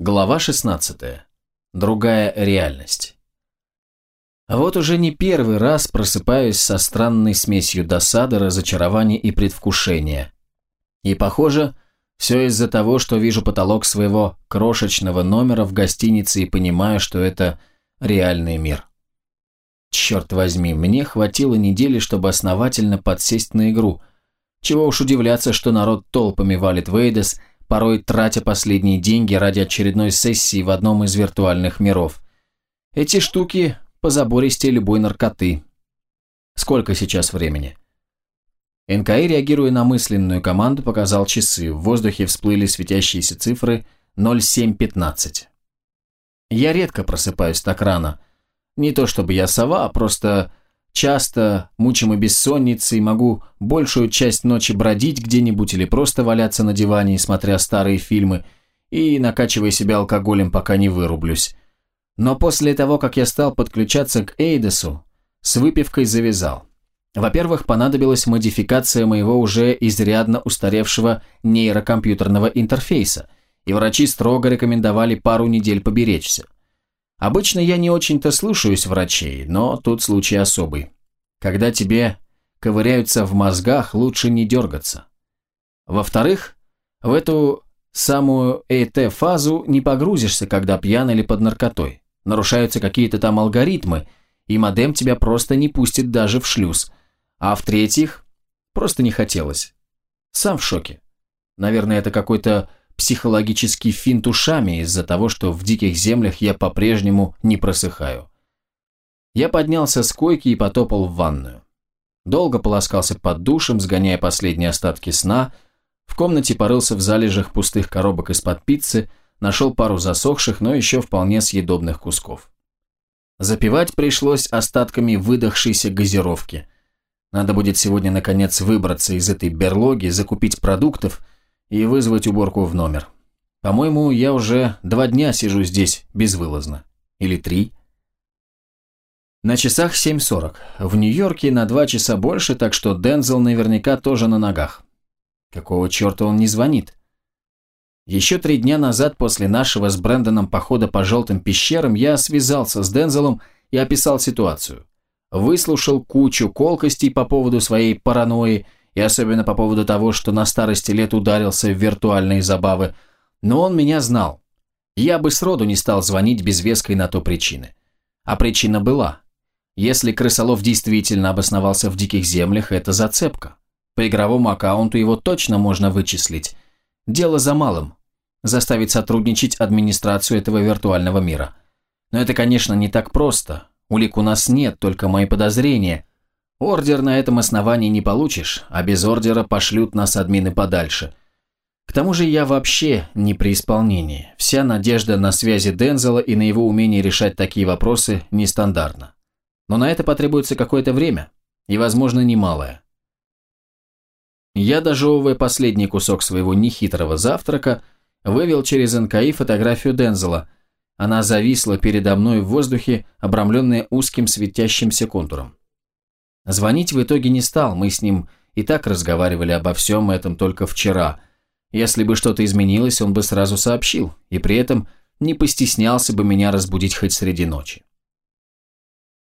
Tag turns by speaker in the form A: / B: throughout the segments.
A: Глава 16. Другая реальность. Вот уже не первый раз просыпаюсь со странной смесью досады, разочарования и предвкушения. И, похоже, все из-за того, что вижу потолок своего крошечного номера в гостинице и понимаю, что это реальный мир. Черт возьми, мне хватило недели, чтобы основательно подсесть на игру. Чего уж удивляться, что народ толпами валит в Эйдес – порой тратя последние деньги ради очередной сессии в одном из виртуальных миров. Эти штуки позабористее любой наркоты. Сколько сейчас времени? НКИ, реагируя на мысленную команду, показал часы. В воздухе всплыли светящиеся цифры 07.15. Я редко просыпаюсь так рано. Не то чтобы я сова, а просто Часто, мучимый бессонницей, могу большую часть ночи бродить где-нибудь или просто валяться на диване, смотря старые фильмы, и накачивая себя алкоголем, пока не вырублюсь. Но после того, как я стал подключаться к Эйдесу, с выпивкой завязал. Во-первых, понадобилась модификация моего уже изрядно устаревшего нейрокомпьютерного интерфейса, и врачи строго рекомендовали пару недель поберечься. Обычно я не очень-то слушаюсь врачей, но тут случай особый. Когда тебе ковыряются в мозгах, лучше не дергаться. Во-вторых, в эту самую ЭТ-фазу не погрузишься, когда пьян или под наркотой. Нарушаются какие-то там алгоритмы, и модем тебя просто не пустит даже в шлюз. А в-третьих, просто не хотелось. Сам в шоке. Наверное, это какой-то психологический финт ушами из-за того, что в диких землях я по-прежнему не просыхаю. Я поднялся с койки и потопал в ванную. Долго полоскался под душем, сгоняя последние остатки сна, в комнате порылся в залежах пустых коробок из-под пиццы, нашел пару засохших, но еще вполне съедобных кусков. Запивать пришлось остатками выдохшейся газировки. Надо будет сегодня, наконец, выбраться из этой берлоги, закупить продуктов – и вызвать уборку в номер. По-моему, я уже два дня сижу здесь безвылазно. Или три. На часах 7.40. В Нью-Йорке на два часа больше, так что Дензел наверняка тоже на ногах. Какого черта он не звонит? Еще три дня назад, после нашего с Брэндоном похода по желтым пещерам, я связался с Дензелом и описал ситуацию. Выслушал кучу колкостей по поводу своей паранойи и особенно по поводу того, что на старости лет ударился в виртуальные забавы, но он меня знал. Я бы сроду не стал звонить без веской на то причины. А причина была. Если крысолов действительно обосновался в диких землях, это зацепка. По игровому аккаунту его точно можно вычислить. Дело за малым. Заставить сотрудничать администрацию этого виртуального мира. Но это, конечно, не так просто. Улик у нас нет, только мои подозрения, Ордер на этом основании не получишь, а без ордера пошлют нас админы подальше. К тому же я вообще не при исполнении. Вся надежда на связи Дензела и на его умение решать такие вопросы нестандартна. Но на это потребуется какое-то время, и, возможно, немалое. Я, дожевывая последний кусок своего нехитрого завтрака, вывел через НКИ фотографию Дензела. Она зависла передо мной в воздухе, обрамленная узким светящимся контуром. Звонить в итоге не стал, мы с ним и так разговаривали обо всем этом только вчера. Если бы что-то изменилось, он бы сразу сообщил, и при этом не постеснялся бы меня разбудить хоть среди ночи.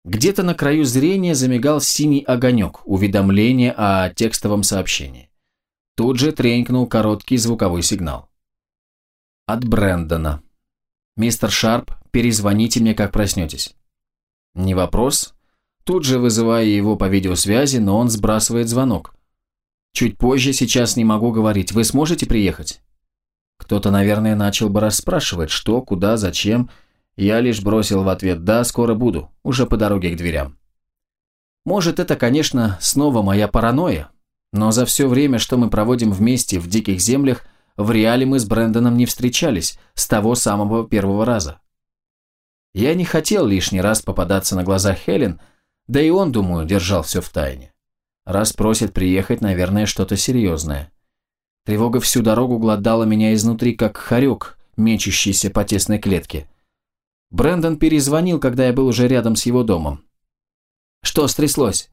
A: Где-то на краю зрения замигал синий огонек, уведомление о текстовом сообщении. Тут же тренькнул короткий звуковой сигнал. От Брэндона. «Мистер Шарп, перезвоните мне, как проснетесь». «Не вопрос тут же вызывая его по видеосвязи, но он сбрасывает звонок. «Чуть позже, сейчас не могу говорить. Вы сможете приехать?» Кто-то, наверное, начал бы расспрашивать, что, куда, зачем. Я лишь бросил в ответ «да, скоро буду», уже по дороге к дверям. Может, это, конечно, снова моя паранойя, но за все время, что мы проводим вместе в диких землях, в реале мы с Брэндоном не встречались с того самого первого раза. Я не хотел лишний раз попадаться на глаза Хелен, да и он, думаю, держал все в тайне. Раз просит приехать, наверное, что-то серьезное. Тревога всю дорогу глодала меня изнутри, как хорек, мечущийся по тесной клетке. Брэндон перезвонил, когда я был уже рядом с его домом. «Что стряслось?»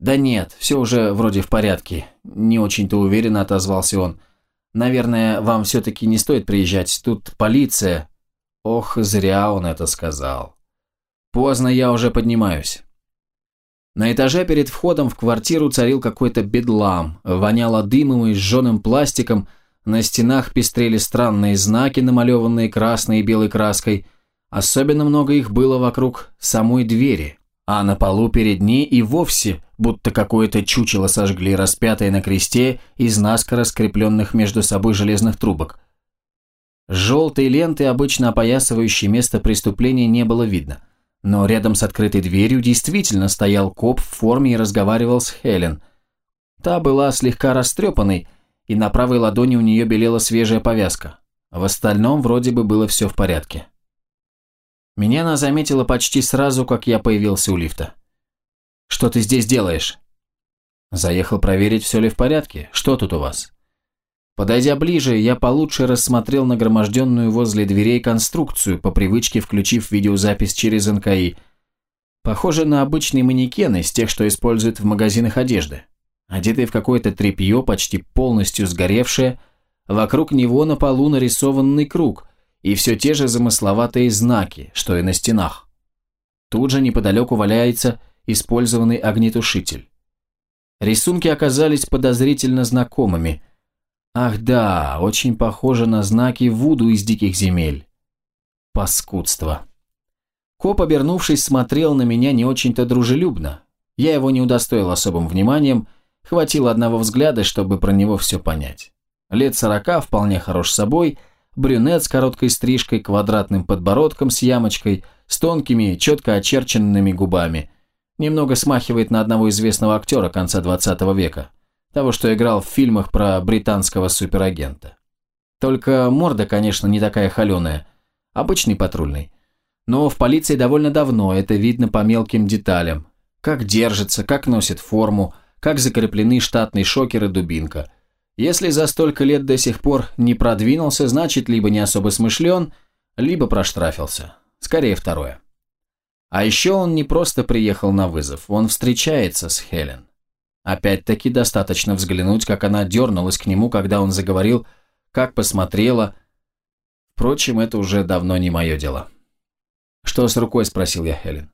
A: «Да нет, все уже вроде в порядке», – не очень-то уверенно отозвался он. Наверное, вам все-таки не стоит приезжать, тут полиция. Ох, зря он это сказал. Поздно я уже поднимаюсь. На этаже перед входом в квартиру царил какой-то бедлам, воняло дымом и сжженным пластиком, на стенах пестрели странные знаки, намалеванные красной и белой краской, особенно много их было вокруг самой двери, а на полу перед ней и вовсе, будто какое-то чучело сожгли, распятое на кресте из наскоро скрепленных между собой железных трубок. Желтой ленты, обычно опоясывающей место преступления, не было видно – но рядом с открытой дверью действительно стоял коп в форме и разговаривал с Хелен. Та была слегка растрепанной, и на правой ладони у нее белела свежая повязка. В остальном вроде бы было все в порядке. Меня она заметила почти сразу, как я появился у лифта. «Что ты здесь делаешь?» «Заехал проверить, все ли в порядке. Что тут у вас?» Подойдя ближе, я получше рассмотрел нагроможденную возле дверей конструкцию, по привычке включив видеозапись через НКИ. Похоже на обычный манекен из тех, что используют в магазинах одежды. Одетый в какое-то тряпье, почти полностью сгоревшее, вокруг него на полу нарисованный круг и все те же замысловатые знаки, что и на стенах. Тут же неподалеку валяется использованный огнетушитель. Рисунки оказались подозрительно знакомыми – Ах да, очень похоже на знаки Вуду из диких земель. Паскудство. Коп, обернувшись, смотрел на меня не очень-то дружелюбно. Я его не удостоил особым вниманием, хватило одного взгляда, чтобы про него все понять. Лет сорока, вполне хорош собой, брюнет с короткой стрижкой, квадратным подбородком с ямочкой, с тонкими, четко очерченными губами. Немного смахивает на одного известного актера конца 20 века – того, что играл в фильмах про британского суперагента. Только морда, конечно, не такая холеная. Обычный патрульный. Но в полиции довольно давно, это видно по мелким деталям. Как держится, как носит форму, как закреплены штатные шокеры дубинка. Если за столько лет до сих пор не продвинулся, значит, либо не особо смышлен, либо проштрафился. Скорее второе. А еще он не просто приехал на вызов, он встречается с Хелен. Опять-таки достаточно взглянуть, как она дернулась к нему, когда он заговорил, как посмотрела. Впрочем, это уже давно не мое дело. «Что с рукой?» – спросил я Хелен.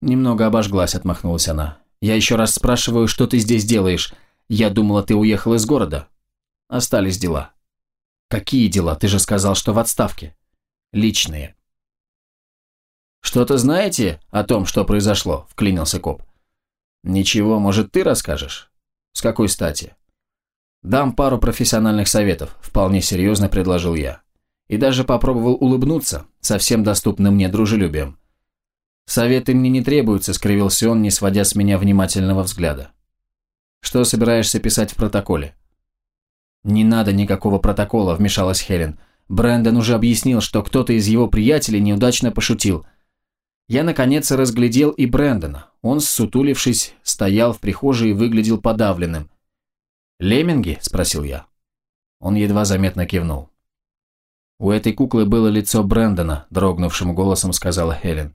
A: Немного обожглась, отмахнулась она. «Я еще раз спрашиваю, что ты здесь делаешь? Я думала, ты уехал из города». «Остались дела». «Какие дела? Ты же сказал, что в отставке». «Личные». «Что-то знаете о том, что произошло?» – вклинился коп. «Ничего, может, ты расскажешь?» «С какой стати?» «Дам пару профессиональных советов», – вполне серьезно предложил я. И даже попробовал улыбнуться, совсем доступным мне дружелюбием. «Советы мне не требуются», – скривился он, не сводя с меня внимательного взгляда. «Что собираешься писать в протоколе?» «Не надо никакого протокола», – вмешалась Хелен. Брэндон уже объяснил, что кто-то из его приятелей неудачно пошутил – я, наконец, разглядел и Брэндона. Он, сутулившись, стоял в прихожей и выглядел подавленным. «Лемминги?» – спросил я. Он едва заметно кивнул. «У этой куклы было лицо Брэндона», – дрогнувшим голосом сказала Хелен.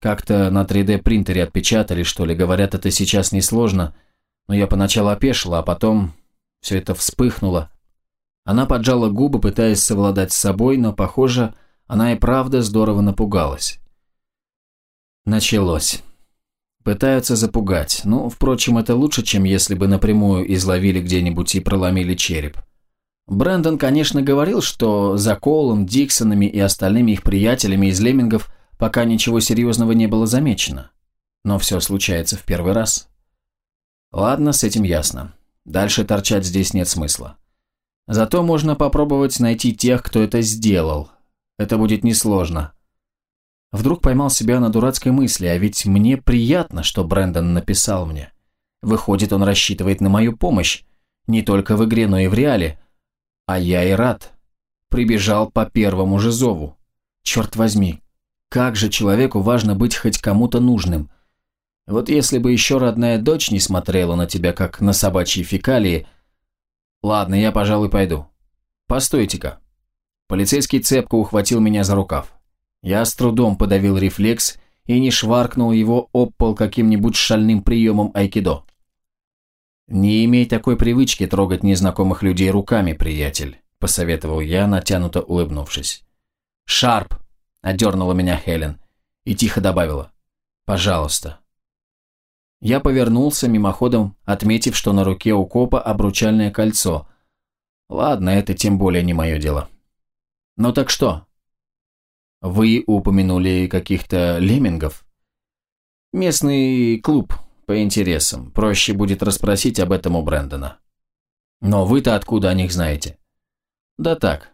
A: «Как-то на 3D-принтере отпечатали, что ли, говорят, это сейчас несложно, но я поначалу опешила, а потом все это вспыхнуло». Она поджала губы, пытаясь совладать с собой, но, похоже, она и правда здорово напугалась. Началось. Пытаются запугать. Ну, впрочем, это лучше, чем если бы напрямую изловили где-нибудь и проломили череп. Брэндон, конечно, говорил, что за Коулом, Диксонами и остальными их приятелями из Леммингов пока ничего серьезного не было замечено. Но все случается в первый раз. Ладно, с этим ясно. Дальше торчать здесь нет смысла. Зато можно попробовать найти тех, кто это сделал. Это будет несложно. Вдруг поймал себя на дурацкой мысли, а ведь мне приятно, что Брэндон написал мне. Выходит, он рассчитывает на мою помощь, не только в игре, но и в реале. А я и рад. Прибежал по первому же зову. Черт возьми, как же человеку важно быть хоть кому-то нужным. Вот если бы еще родная дочь не смотрела на тебя, как на собачьи фекалии... Ладно, я, пожалуй, пойду. Постойте-ка. Полицейский цепко ухватил меня за рукав. Я с трудом подавил рефлекс и не шваркнул его об пол каким-нибудь шальным приемом айкидо. «Не имей такой привычки трогать незнакомых людей руками, приятель», – посоветовал я, натянуто улыбнувшись. «Шарп!» – одернула меня Хелен и тихо добавила. «Пожалуйста». Я повернулся, мимоходом отметив, что на руке у копа обручальное кольцо. Ладно, это тем более не мое дело. «Ну так что?» «Вы упомянули каких-то леммингов?» «Местный клуб по интересам. Проще будет расспросить об этом у Брэндона». «Но вы-то откуда о них знаете?» «Да так.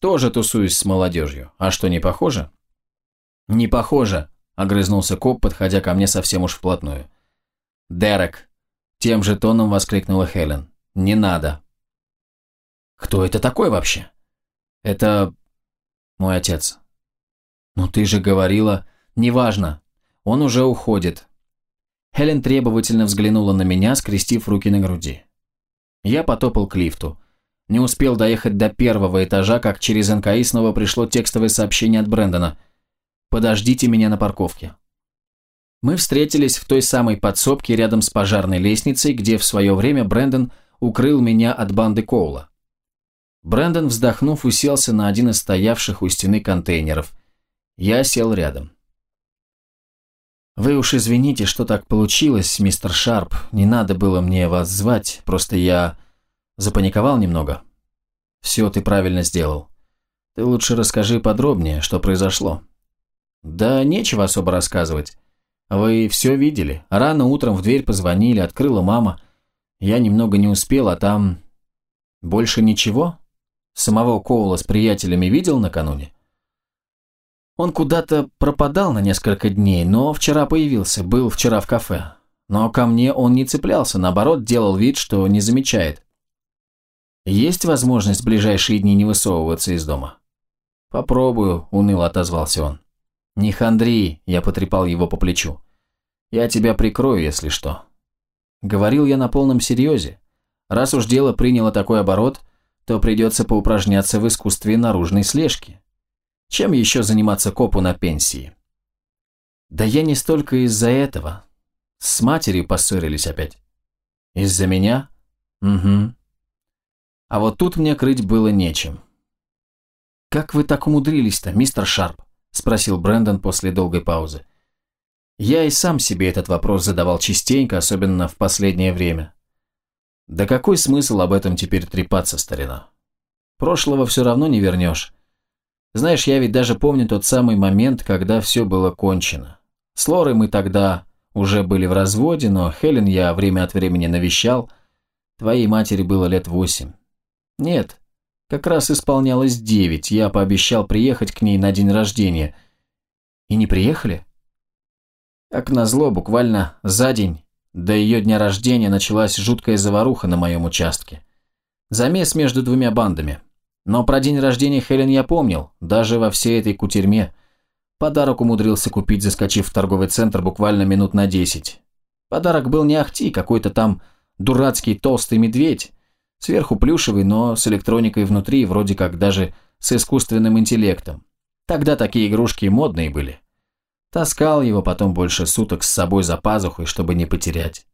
A: Тоже тусуюсь с молодежью. А что, не похоже?» «Не похоже», – огрызнулся коп, подходя ко мне совсем уж вплотную. «Дерек!» – тем же тоном воскликнула Хелен. «Не надо!» «Кто это такой вообще?» «Это мой отец». «Ну ты же говорила...» «Неважно. Он уже уходит». Хелен требовательно взглянула на меня, скрестив руки на груди. Я потопал к лифту. Не успел доехать до первого этажа, как через НКИ снова пришло текстовое сообщение от Брэндона. «Подождите меня на парковке». Мы встретились в той самой подсобке рядом с пожарной лестницей, где в свое время Брэндон укрыл меня от банды Коула. Брэндон, вздохнув, уселся на один из стоявших у стены контейнеров. Я сел рядом. «Вы уж извините, что так получилось, мистер Шарп. Не надо было мне вас звать, просто я запаниковал немного». «Все ты правильно сделал. Ты лучше расскажи подробнее, что произошло». «Да нечего особо рассказывать. Вы все видели? Рано утром в дверь позвонили, открыла мама. Я немного не успел, а там... Больше ничего? Самого Коула с приятелями видел накануне? Он куда-то пропадал на несколько дней, но вчера появился, был вчера в кафе. Но ко мне он не цеплялся, наоборот, делал вид, что не замечает. Есть возможность в ближайшие дни не высовываться из дома? Попробую, уныло отозвался он. «Не хандри», – я потрепал его по плечу. «Я тебя прикрою, если что». Говорил я на полном серьезе. Раз уж дело приняло такой оборот, то придется поупражняться в искусстве наружной слежки. Чем еще заниматься копу на пенсии? Да я не столько из-за этого. С матерью поссорились опять. Из-за меня? Угу. А вот тут мне крыть было нечем. Как вы так умудрились-то, мистер Шарп? – спросил Брэндон после долгой паузы. Я и сам себе этот вопрос задавал частенько, особенно в последнее время. Да какой смысл об этом теперь трепаться, старина? Прошлого все равно не вернешь. Знаешь, я ведь даже помню тот самый момент, когда все было кончено. С Лорой мы тогда уже были в разводе, но Хелен я время от времени навещал. Твоей матери было лет восемь. Нет, как раз исполнялось девять, я пообещал приехать к ней на день рождения. И не приехали? Как назло, буквально за день до ее дня рождения началась жуткая заваруха на моем участке. Замес между двумя бандами. Но про день рождения Хелен я помнил, даже во всей этой кутерьме. Подарок умудрился купить, заскочив в торговый центр буквально минут на десять. Подарок был не ахти, какой-то там дурацкий толстый медведь, Сверху плюшевый, но с электроникой внутри, вроде как даже с искусственным интеллектом. Тогда такие игрушки модные были. Таскал его потом больше суток с собой за пазухой, чтобы не потерять.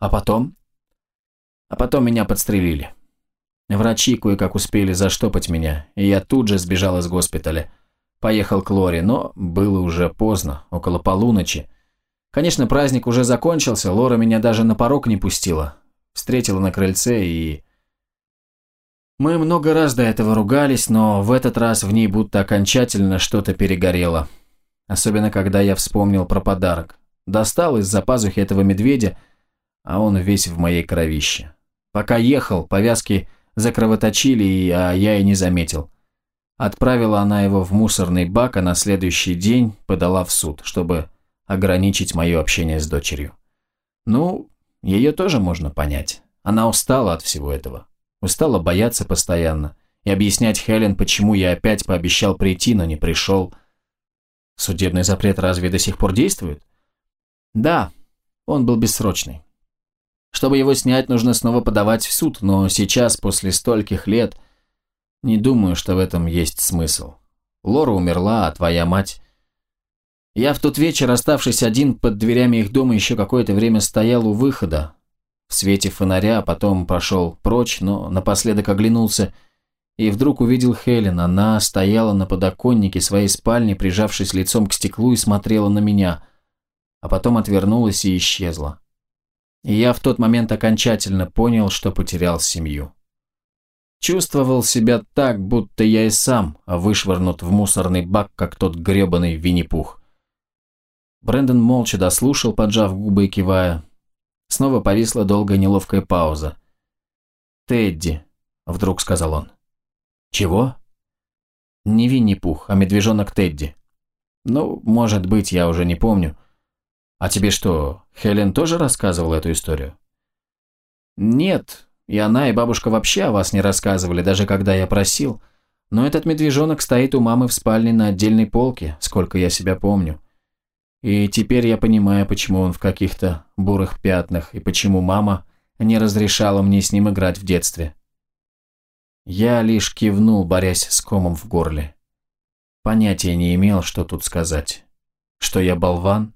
A: А потом? А потом меня подстрелили. Врачи кое-как успели заштопать меня, и я тут же сбежал из госпиталя. Поехал к Лоре, но было уже поздно, около полуночи. Конечно, праздник уже закончился, Лора меня даже на порог не пустила, Встретила на крыльце и... Мы много раз до этого ругались, но в этот раз в ней будто окончательно что-то перегорело. Особенно, когда я вспомнил про подарок. Достал из-за пазухи этого медведя, а он весь в моей кровище. Пока ехал, повязки закровоточили, а я и не заметил. Отправила она его в мусорный бак, а на следующий день подала в суд, чтобы ограничить мое общение с дочерью. Ну, ее тоже можно понять. Она устала от всего этого. Устала бояться постоянно. И объяснять Хелен, почему я опять пообещал прийти, но не пришел. Судебный запрет разве до сих пор действует? Да, он был бессрочный. Чтобы его снять, нужно снова подавать в суд, но сейчас, после стольких лет, не думаю, что в этом есть смысл. Лора умерла, а твоя мать... Я в тот вечер, оставшись один под дверями их дома, еще какое-то время стоял у выхода. в свете фонаря, а потом пошел прочь, но напоследок оглянулся и вдруг увидел Хелен. Она стояла на подоконнике своей спальни, прижавшись лицом к стеклу и смотрела на меня, а потом отвернулась и исчезла. И я в тот момент окончательно понял, что потерял семью. Чувствовал себя так, будто я и сам вышвырнут в мусорный бак, как тот гребаный Винни-Пух. Брэндон молча дослушал, поджав губы и кивая. Снова повисла долгая неловкая пауза. «Тедди», — вдруг сказал он. «Чего?» «Не Винни-Пух, а медвежонок Тедди». «Ну, может быть, я уже не помню. А тебе что, Хелен тоже рассказывала эту историю?» «Нет, и она, и бабушка вообще о вас не рассказывали, даже когда я просил. Но этот медвежонок стоит у мамы в спальне на отдельной полке, сколько я себя помню. И теперь я понимаю, почему он в каких-то бурых пятнах, и почему мама не разрешала мне с ним играть в детстве. Я лишь кивнул, борясь с комом в горле. Понятия не имел, что тут сказать. Что я болван?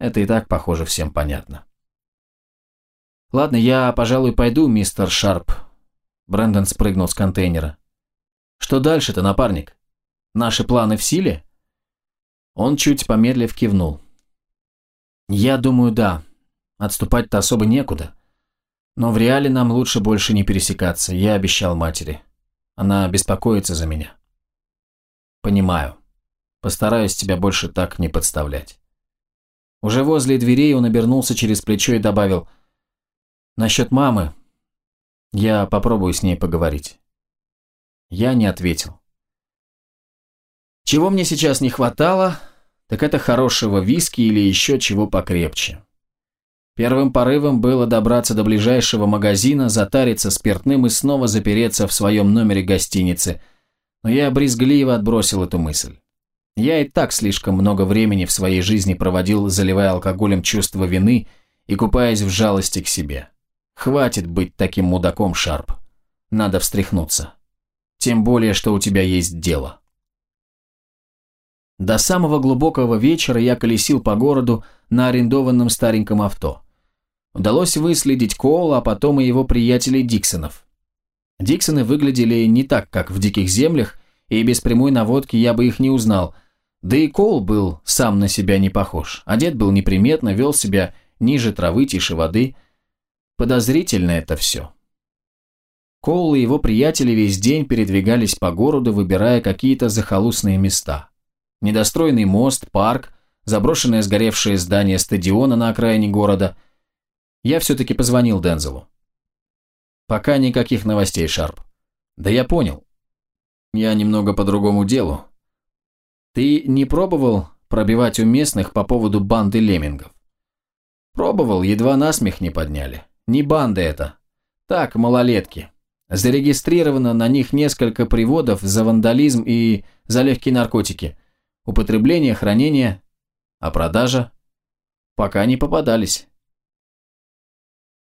A: Это и так, похоже, всем понятно. «Ладно, я, пожалуй, пойду, мистер Шарп». Брэндон спрыгнул с контейнера. «Что дальше-то, напарник? Наши планы в силе?» Он чуть помедлив кивнул. «Я думаю, да. Отступать-то особо некуда. Но в реале нам лучше больше не пересекаться, я обещал матери. Она беспокоится за меня». «Понимаю. Постараюсь тебя больше так не подставлять». Уже возле дверей он обернулся через плечо и добавил – Насчет мамы. Я попробую с ней поговорить. Я не ответил. Чего мне сейчас не хватало, так это хорошего виски или еще чего покрепче. Первым порывом было добраться до ближайшего магазина, затариться спиртным и снова запереться в своем номере гостиницы, но я брезгливо отбросил эту мысль. Я и так слишком много времени в своей жизни проводил, заливая алкоголем чувство вины и купаясь в жалости к себе. Хватит быть таким мудаком, Шарп. Надо встряхнуться. Тем более, что у тебя есть дело. До самого глубокого вечера я колесил по городу на арендованном стареньком авто. Удалось выследить Коула, а потом и его приятелей Диксонов. Диксоны выглядели не так, как в диких землях, и без прямой наводки я бы их не узнал. Да и Коул был сам на себя не похож. Одет был неприметно, вел себя ниже травы, тише воды – Подозрительно это все. Коул и его приятели весь день передвигались по городу, выбирая какие-то захолустные места. Недостроенный мост, парк, заброшенное сгоревшее здание стадиона на окраине города. Я все-таки позвонил Дензелу. Пока никаких новостей, Шарп. Да я понял. Я немного по другому делу. Ты не пробовал пробивать у местных по поводу банды леммингов? Пробовал, едва насмех не подняли. Не банда это. Так, малолетки. Зарегистрировано на них несколько приводов за вандализм и за легкие наркотики. Употребление, хранение, а продажа? Пока не попадались.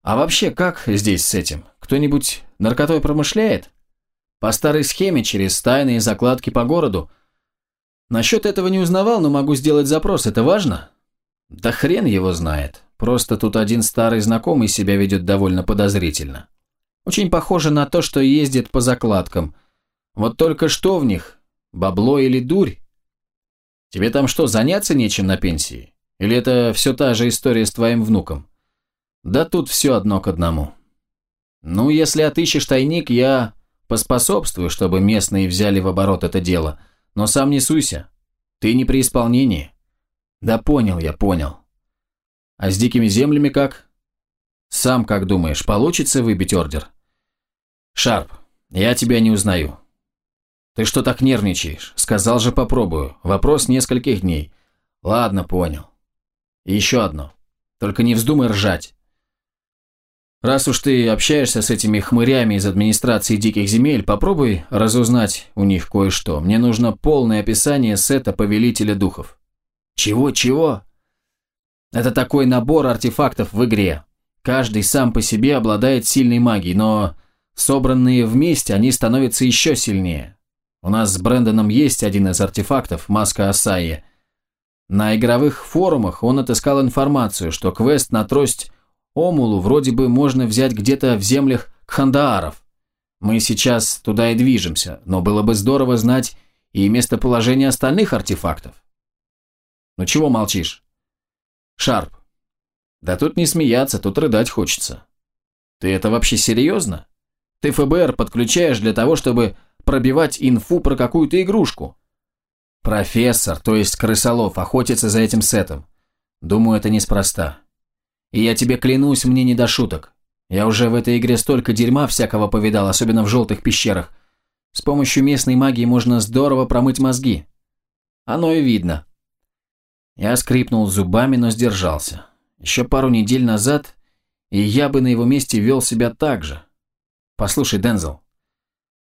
A: А вообще, как здесь с этим? Кто-нибудь наркотой промышляет? По старой схеме, через тайные закладки по городу? Насчет этого не узнавал, но могу сделать запрос. Это важно? Да хрен его знает. Просто тут один старый знакомый себя ведет довольно подозрительно. Очень похоже на то, что ездит по закладкам. Вот только что в них? Бабло или дурь? Тебе там что, заняться нечем на пенсии? Или это все та же история с твоим внуком? Да тут все одно к одному. Ну, если отыщешь тайник, я поспособствую, чтобы местные взяли в оборот это дело. Но сам не суйся. Ты не при исполнении. Да понял я, понял. А с дикими землями как? Сам как думаешь, получится выбить ордер? Шарп, я тебя не узнаю. Ты что так нервничаешь? Сказал же попробую. Вопрос нескольких дней. Ладно, понял. И еще одно. Только не вздумай ржать. Раз уж ты общаешься с этими хмырями из администрации диких земель, попробуй разузнать у них кое-что. Мне нужно полное описание сета Повелителя Духов. Чего-чего? Это такой набор артефактов в игре. Каждый сам по себе обладает сильной магией, но собранные вместе они становятся еще сильнее. У нас с Брэндоном есть один из артефактов, маска Асаи. На игровых форумах он отыскал информацию, что квест на трость Омулу вроде бы можно взять где-то в землях Кхандааров. Мы сейчас туда и движемся, но было бы здорово знать и местоположение остальных артефактов. Ну чего молчишь? Шарп. Да тут не смеяться, тут рыдать хочется. Ты это вообще серьезно? Ты ФБР подключаешь для того, чтобы пробивать инфу про какую-то игрушку. Профессор, то есть крысолов, охотится за этим сетом. Думаю, это неспроста. И я тебе клянусь, мне не до шуток. Я уже в этой игре столько дерьма всякого повидал, особенно в желтых пещерах. С помощью местной магии можно здорово промыть мозги. Оно и видно. Я скрипнул зубами, но сдержался. Еще пару недель назад, и я бы на его месте вел себя так же. Послушай, Дензел,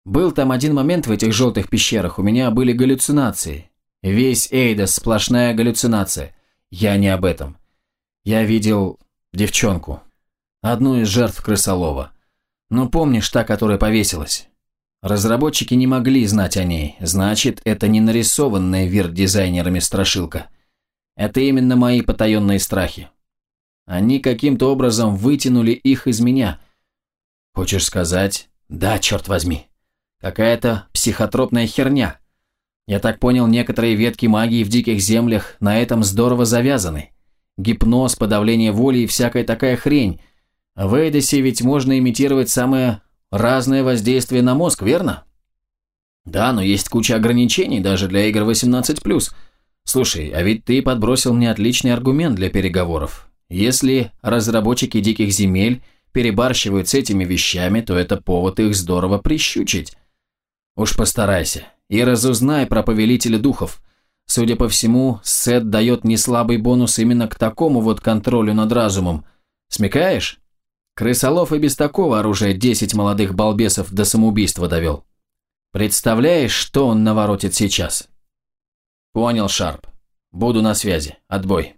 A: был там один момент в этих желтых пещерах, у меня были галлюцинации. Весь Эйдас сплошная галлюцинация. Я не об этом. Я видел девчонку. Одну из жертв крысолова. Ну, помнишь та, которая повесилась? Разработчики не могли знать о ней. Значит, это не нарисованная вирт-дизайнерами страшилка. Это именно мои потаенные страхи. Они каким-то образом вытянули их из меня. Хочешь сказать? Да, черт возьми. Какая-то психотропная херня. Я так понял, некоторые ветки магии в диких землях на этом здорово завязаны. Гипноз, подавление воли и всякая такая хрень. В Эйдосе ведь можно имитировать самое разное воздействие на мозг, верно? Да, но есть куча ограничений даже для игр 18+. Слушай, а ведь ты подбросил мне отличный аргумент для переговоров. Если разработчики диких земель перебарщивают с этими вещами, то это повод их здорово прищучить. Уж постарайся. И разузнай про повелителя духов. Судя по всему, Сет дает неслабый бонус именно к такому вот контролю над разумом. Смекаешь? Крысолов и без такого оружия 10 молодых балбесов до самоубийства довел. Представляешь, что он наворотит сейчас? Понял, Шарп. Буду на связи. Отбой.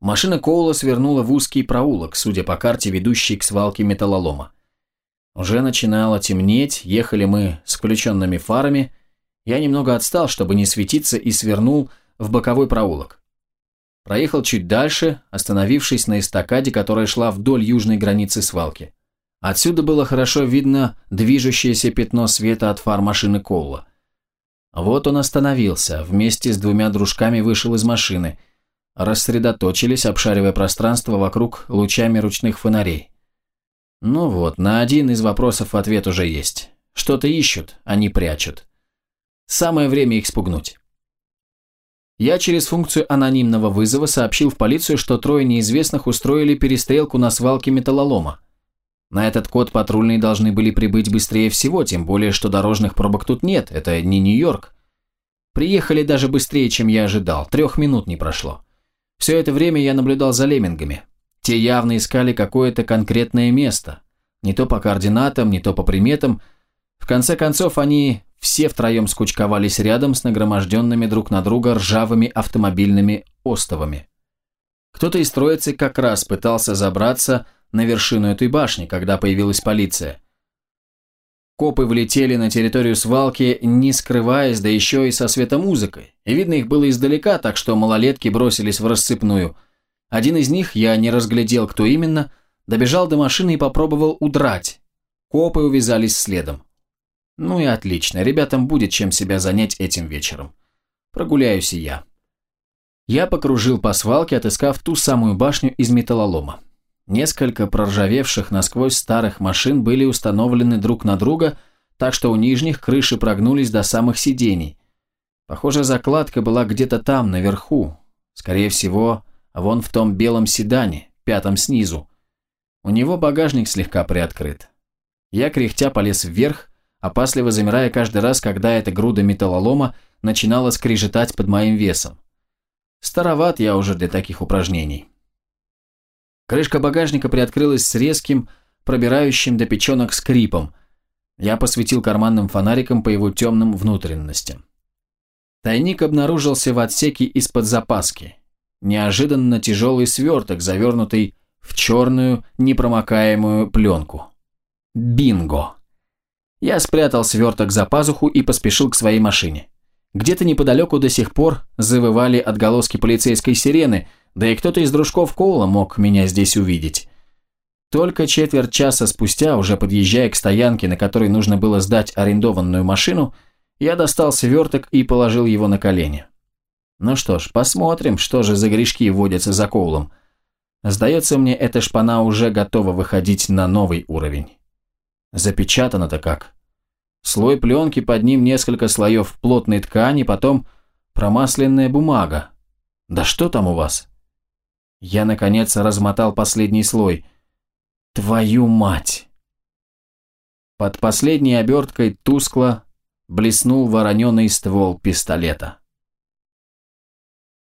A: Машина Коула свернула в узкий проулок, судя по карте, ведущий к свалке металлолома. Уже начинало темнеть, ехали мы с включенными фарами. Я немного отстал, чтобы не светиться, и свернул в боковой проулок. Проехал чуть дальше, остановившись на эстакаде, которая шла вдоль южной границы свалки. Отсюда было хорошо видно движущееся пятно света от фар машины Колла. Вот он остановился, вместе с двумя дружками вышел из машины. Рассредоточились, обшаривая пространство вокруг лучами ручных фонарей. Ну вот, на один из вопросов ответ уже есть. Что-то ищут, а не прячут. Самое время их спугнуть. Я через функцию анонимного вызова сообщил в полицию, что трое неизвестных устроили перестрелку на свалке металлолома. На этот код патрульные должны были прибыть быстрее всего, тем более, что дорожных пробок тут нет, это не Нью-Йорк. Приехали даже быстрее, чем я ожидал, трех минут не прошло. Все это время я наблюдал за леммингами. Те явно искали какое-то конкретное место. Не то по координатам, не то по приметам. В конце концов, они все втроем скучковались рядом с нагроможденными друг на друга ржавыми автомобильными остовами. Кто-то из троицы как раз пытался забраться на вершину этой башни, когда появилась полиция. Копы влетели на территорию свалки, не скрываясь, да еще и со светомузыкой. И видно их было издалека, так что малолетки бросились в рассыпную – один из них, я не разглядел, кто именно, добежал до машины и попробовал удрать. Копы увязались следом. Ну и отлично, ребятам будет чем себя занять этим вечером. Прогуляюсь и я. Я покружил по свалке, отыскав ту самую башню из металлолома. Несколько проржавевших насквозь старых машин были установлены друг на друга, так что у нижних крыши прогнулись до самых сидений. Похоже, закладка была где-то там, наверху. Скорее всего, Вон в том белом седане, пятом снизу. У него багажник слегка приоткрыт. Я кряхтя полез вверх, опасливо замирая каждый раз, когда эта груда металлолома начинала скрежетать под моим весом. Староват я уже для таких упражнений. Крышка багажника приоткрылась с резким, пробирающим до печенок скрипом. Я посветил карманным фонариком по его темным внутренностям. Тайник обнаружился в отсеке из-под запаски неожиданно тяжелый сверток, завернутый в черную непромокаемую пленку. Бинго! Я спрятал сверток за пазуху и поспешил к своей машине. Где-то неподалеку до сих пор завывали отголоски полицейской сирены, Да и кто-то из дружков Коула мог меня здесь увидеть. Только четверть часа спустя, уже подъезжая к стоянке, на которой нужно было сдать арендованную машину, я достал сверток и положил его на колени. Ну что ж, посмотрим, что же за грешки водятся за Коулом. Сдается мне, эта шпана уже готова выходить на новый уровень. Запечатано-то как. Слой пленки, под ним несколько слоев плотной ткани, потом промасленная бумага. Да что там у вас? Я, наконец, размотал последний слой. Твою мать! Под последней оберткой тускло блеснул вороненый ствол пистолета.